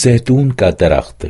زیتون کا درخت